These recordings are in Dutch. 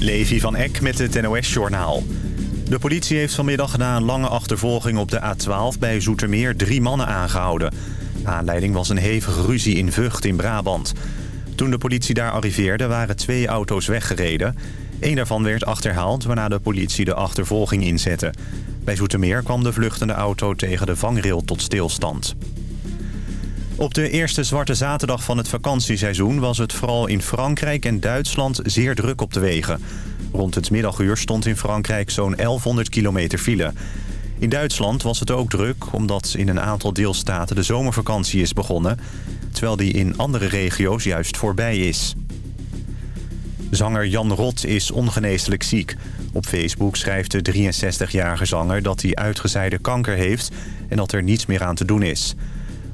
Levi van Eck met het NOS-journaal. De politie heeft vanmiddag na een lange achtervolging op de A12 bij Zoetermeer drie mannen aangehouden. Aanleiding was een hevige ruzie in Vught in Brabant. Toen de politie daar arriveerde waren twee auto's weggereden. Eén daarvan werd achterhaald waarna de politie de achtervolging inzette. Bij Zoetermeer kwam de vluchtende auto tegen de vangrail tot stilstand. Op de eerste zwarte zaterdag van het vakantieseizoen... was het vooral in Frankrijk en Duitsland zeer druk op de wegen. Rond het middaguur stond in Frankrijk zo'n 1100 kilometer file. In Duitsland was het ook druk... omdat in een aantal deelstaten de zomervakantie is begonnen... terwijl die in andere regio's juist voorbij is. Zanger Jan Rot is ongeneeslijk ziek. Op Facebook schrijft de 63-jarige zanger dat hij uitgezaaide kanker heeft... en dat er niets meer aan te doen is...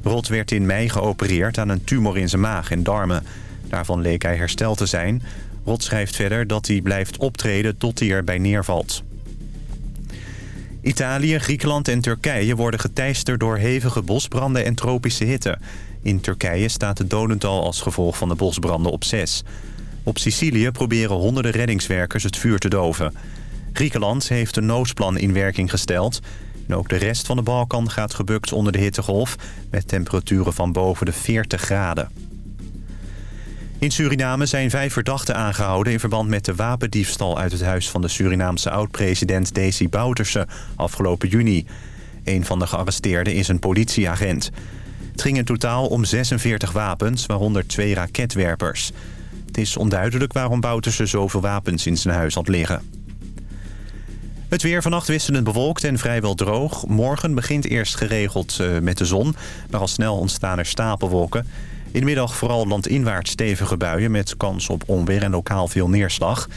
Rot werd in mei geopereerd aan een tumor in zijn maag en darmen. Daarvan leek hij hersteld te zijn. Rot schrijft verder dat hij blijft optreden tot hij erbij neervalt. Italië, Griekenland en Turkije worden geteisterd door hevige bosbranden en tropische hitte. In Turkije staat het dodental als gevolg van de bosbranden op 6. Op Sicilië proberen honderden reddingswerkers het vuur te doven. Griekenland heeft een noodplan in werking gesteld. En ook de rest van de Balkan gaat gebukt onder de hittegolf... met temperaturen van boven de 40 graden. In Suriname zijn vijf verdachten aangehouden... in verband met de wapendiefstal uit het huis van de Surinaamse oud-president Desi Bouterse afgelopen juni. Een van de gearresteerden is een politieagent. Het ging in totaal om 46 wapens, waaronder twee raketwerpers. Het is onduidelijk waarom Bouterse zoveel wapens in zijn huis had liggen. Het weer vannacht wisselend bewolkt en vrijwel droog. Morgen begint eerst geregeld uh, met de zon, maar al snel ontstaan er stapelwolken. In de middag vooral landinwaarts stevige buien met kans op onweer en lokaal veel neerslag.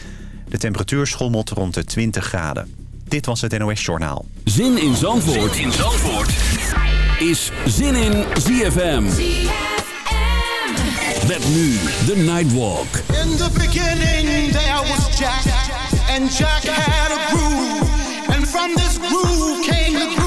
De temperatuur schommelt rond de 20 graden. Dit was het NOS Journaal. Zin in Zandvoort, zin in Zandvoort. is Zin in ZFM. Met nu de Nightwalk. In the beginning there was Jack. And Jack had a groove. And from this groove came the grooves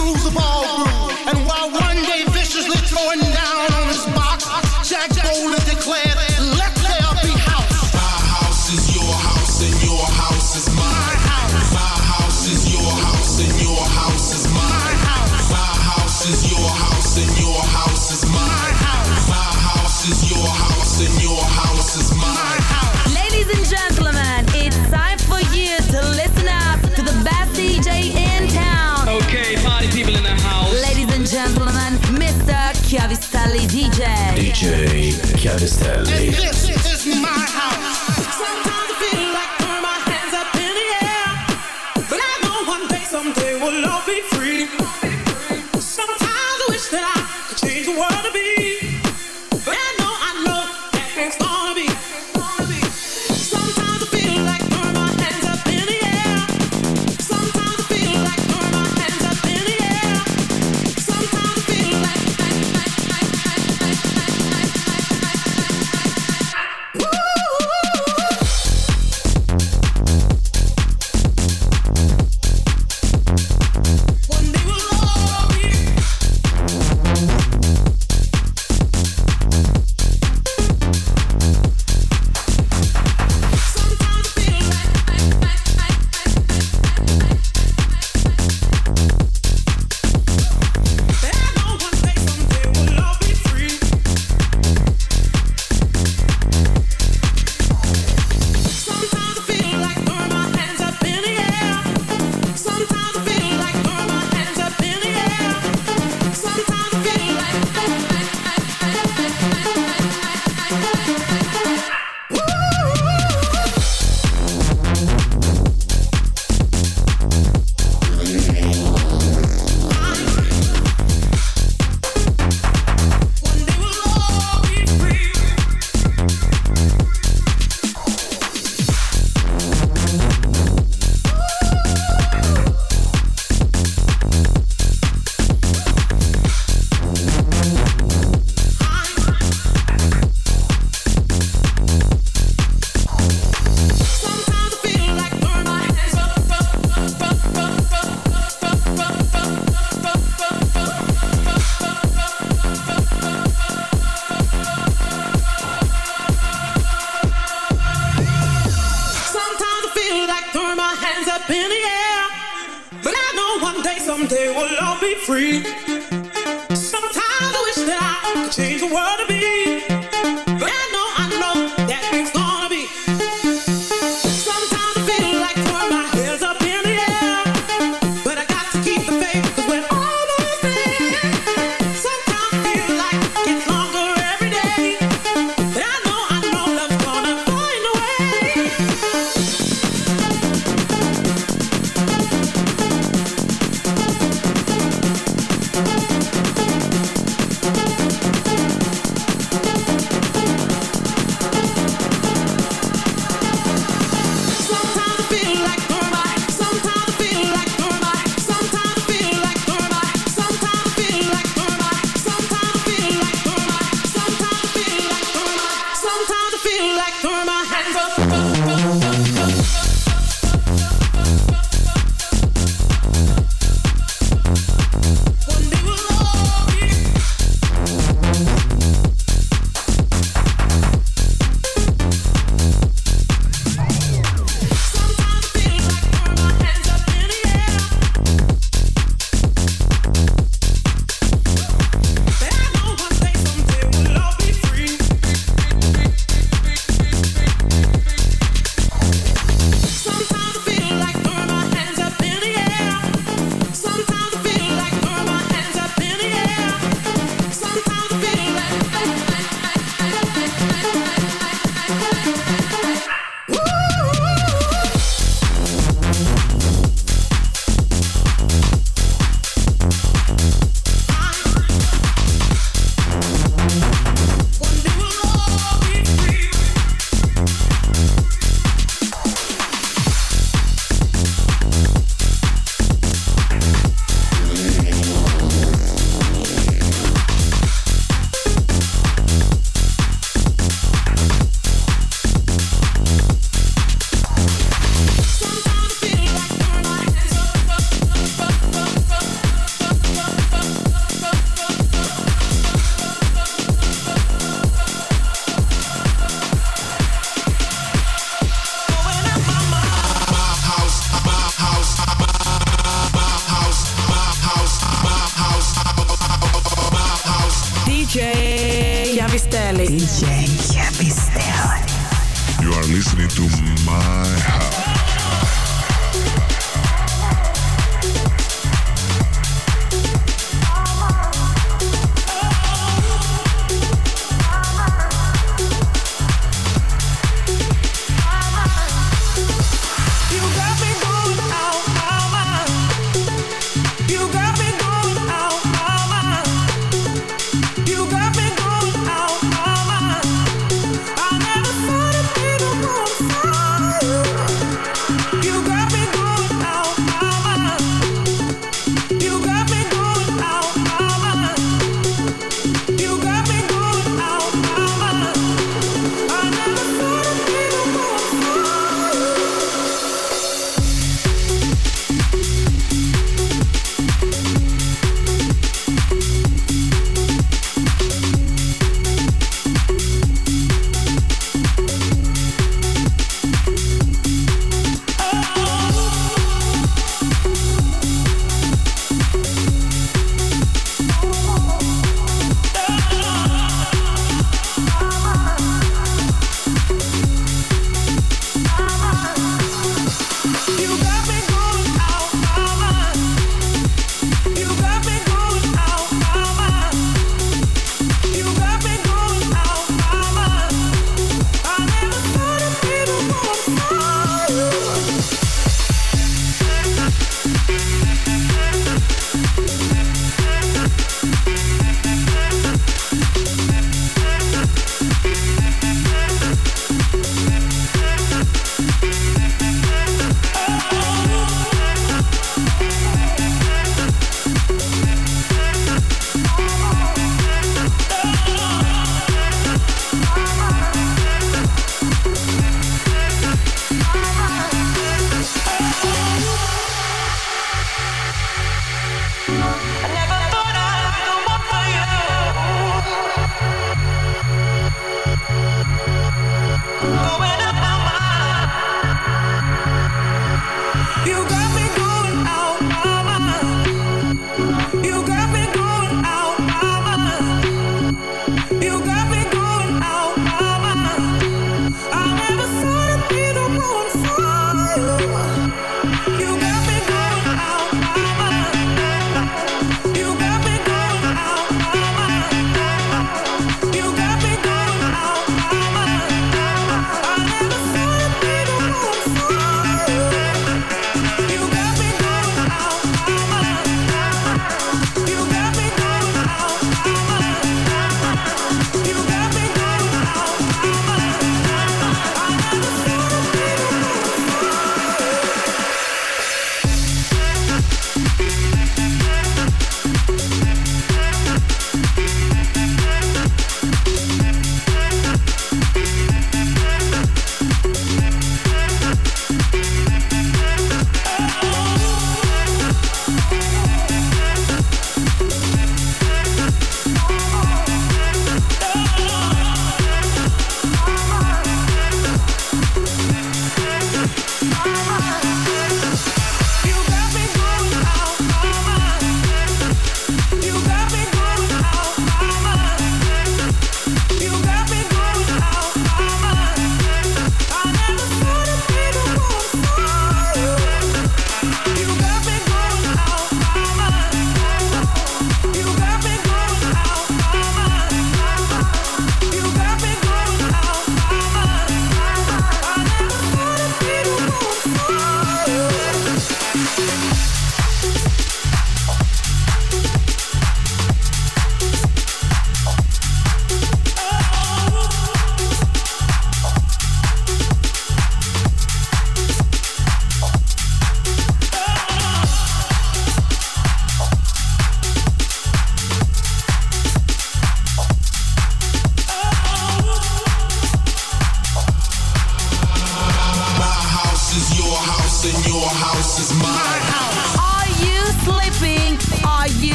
Chiavistelli DJ. DJ Chiavistelli. DJ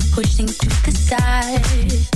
should push things to the side.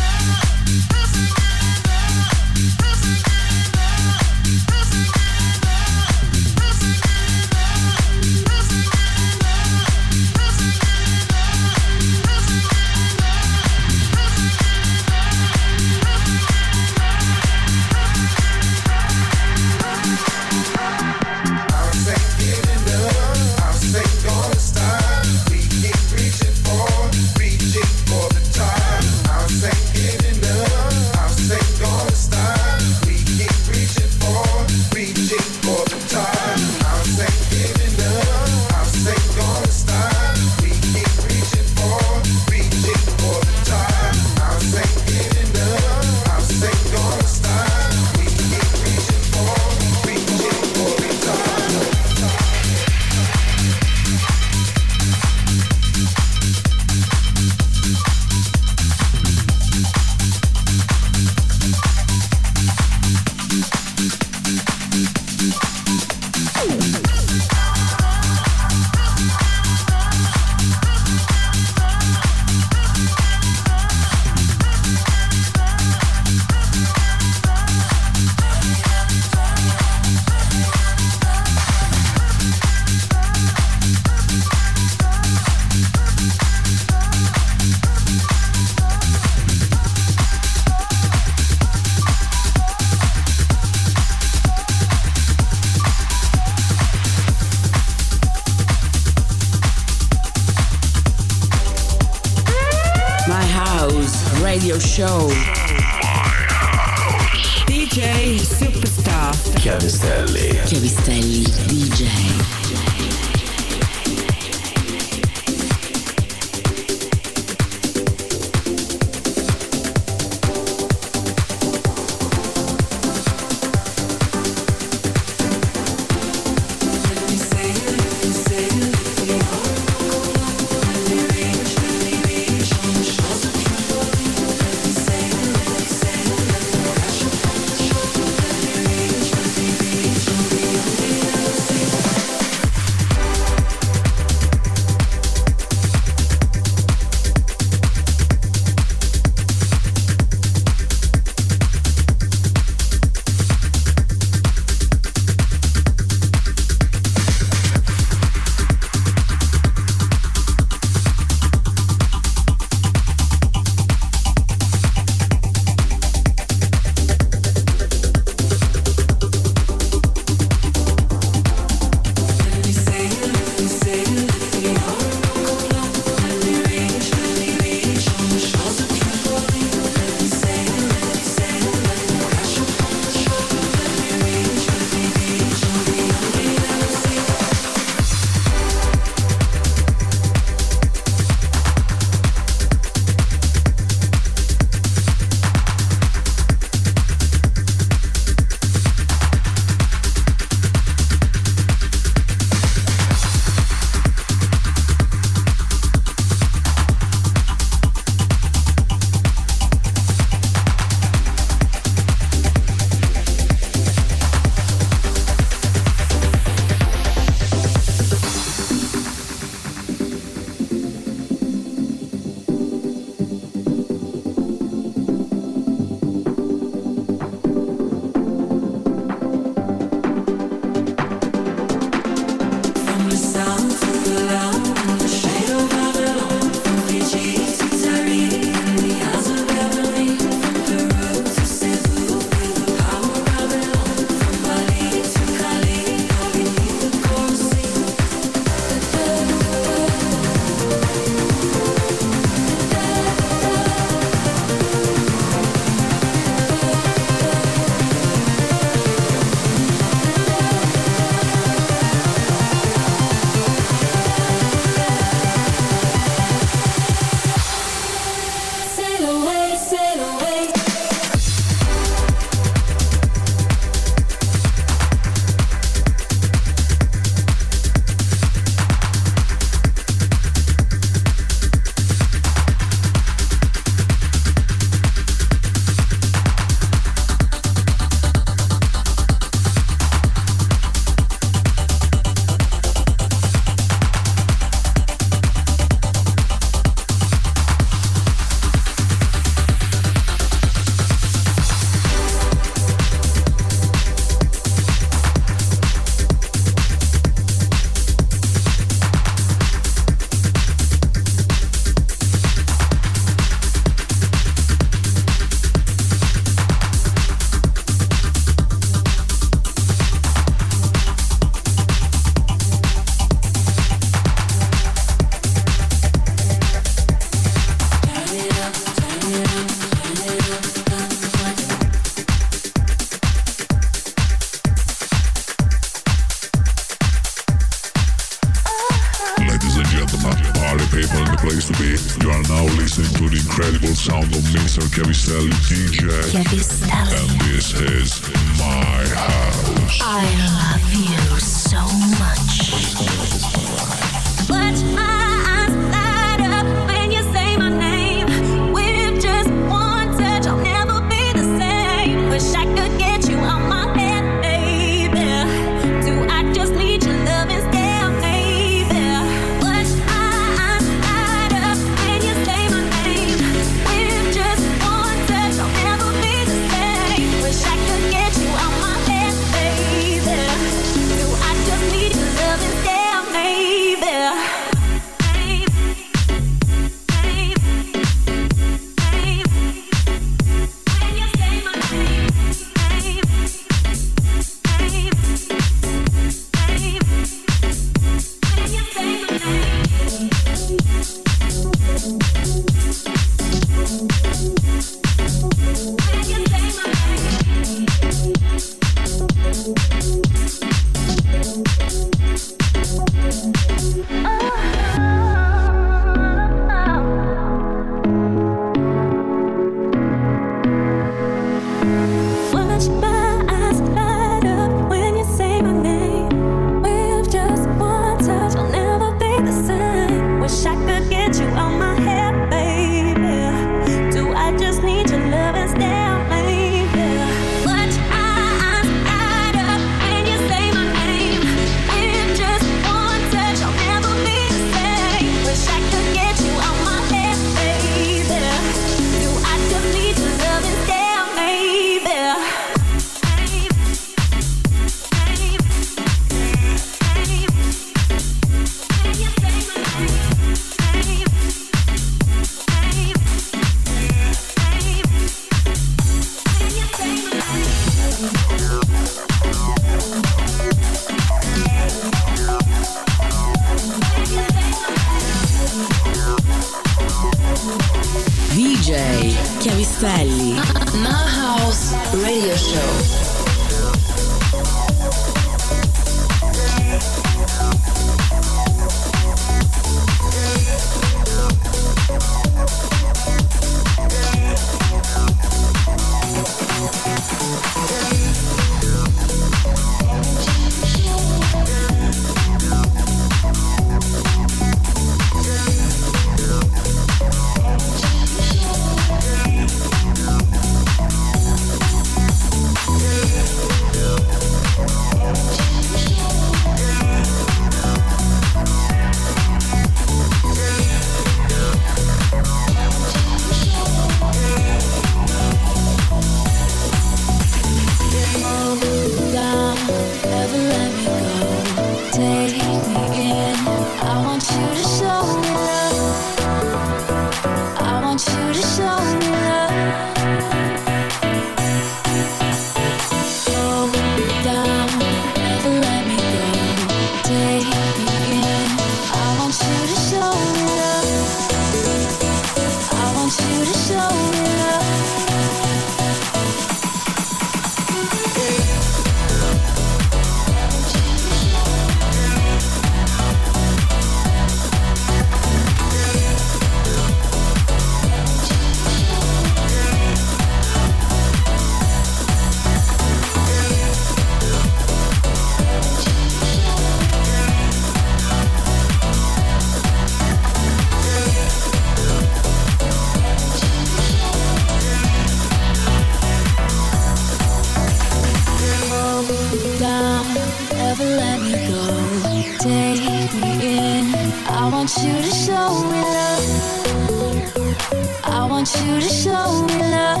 want you to show me love.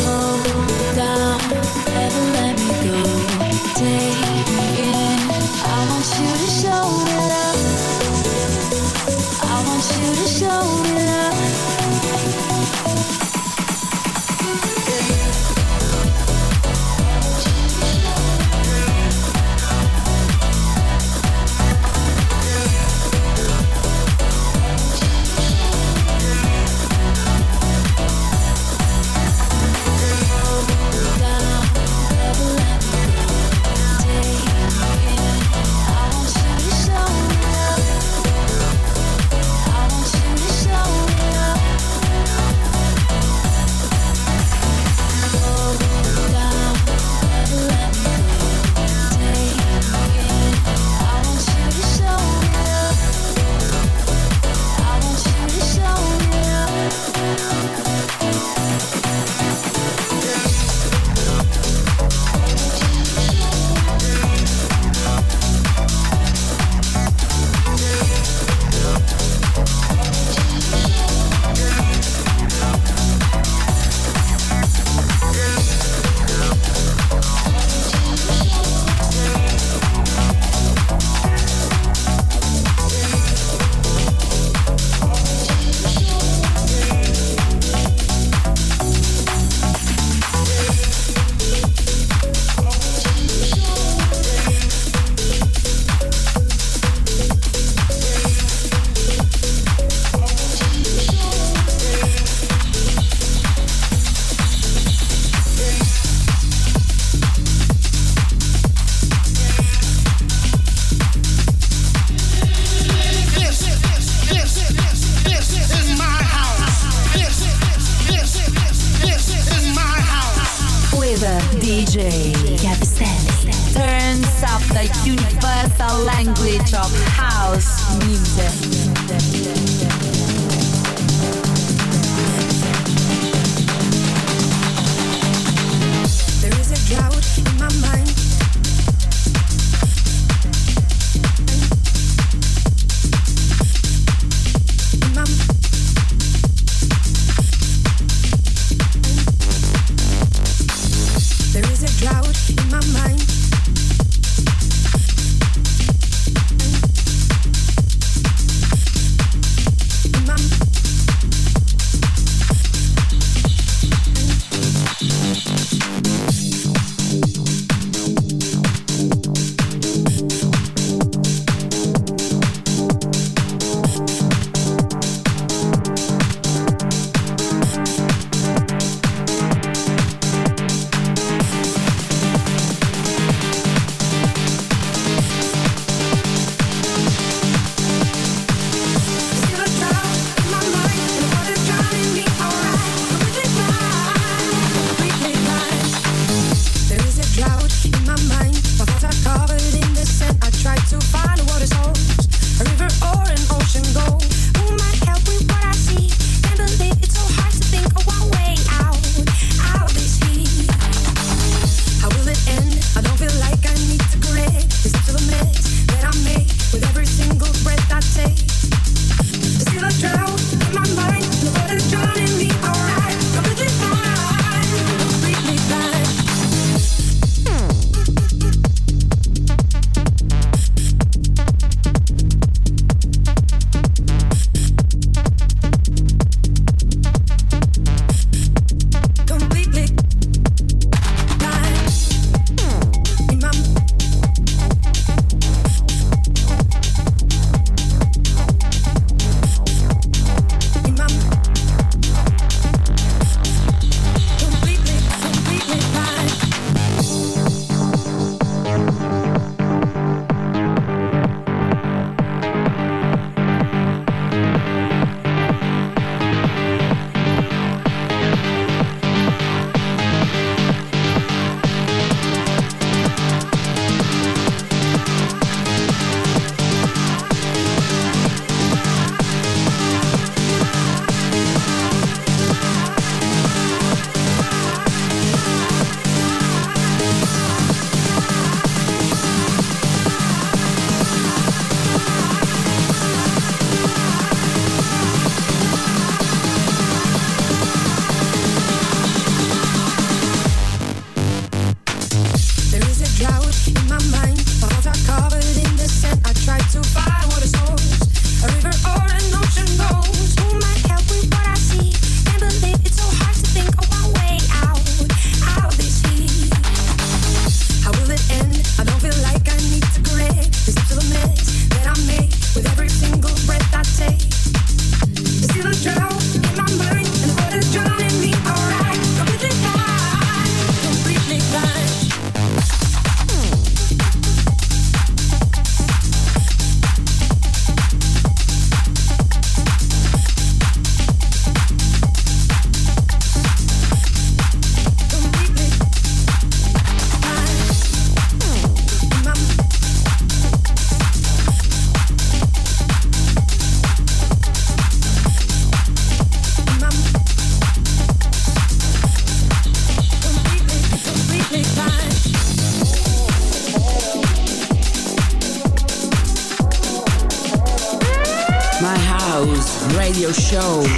Hold down, never let me go. Take me in. I want you to show me love. I want you to show me love. Show.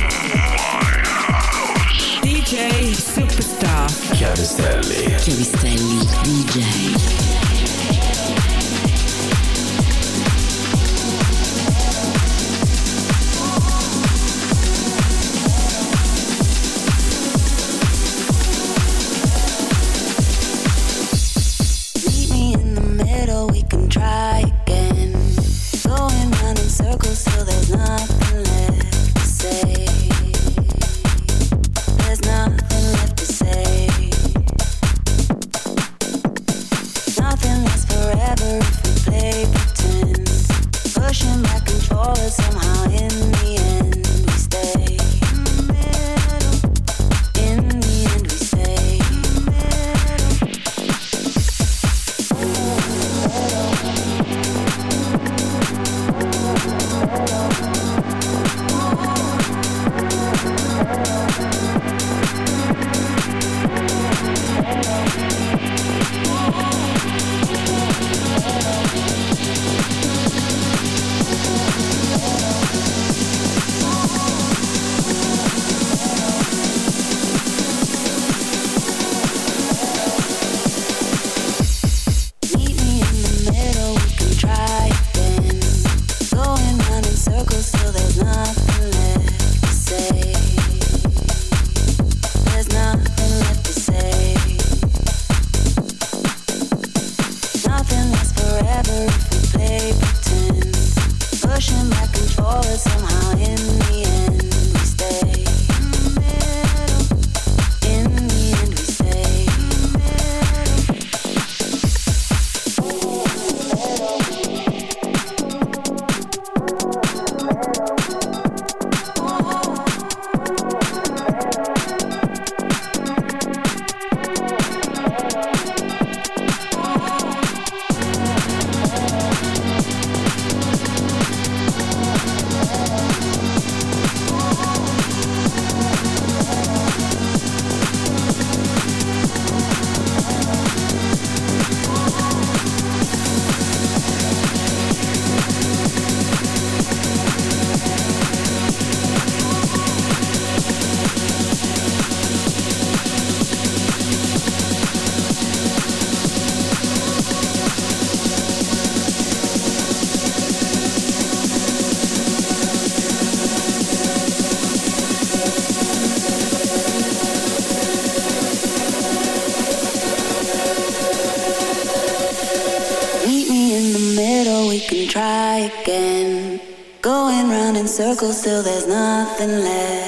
Circles till there's nothing left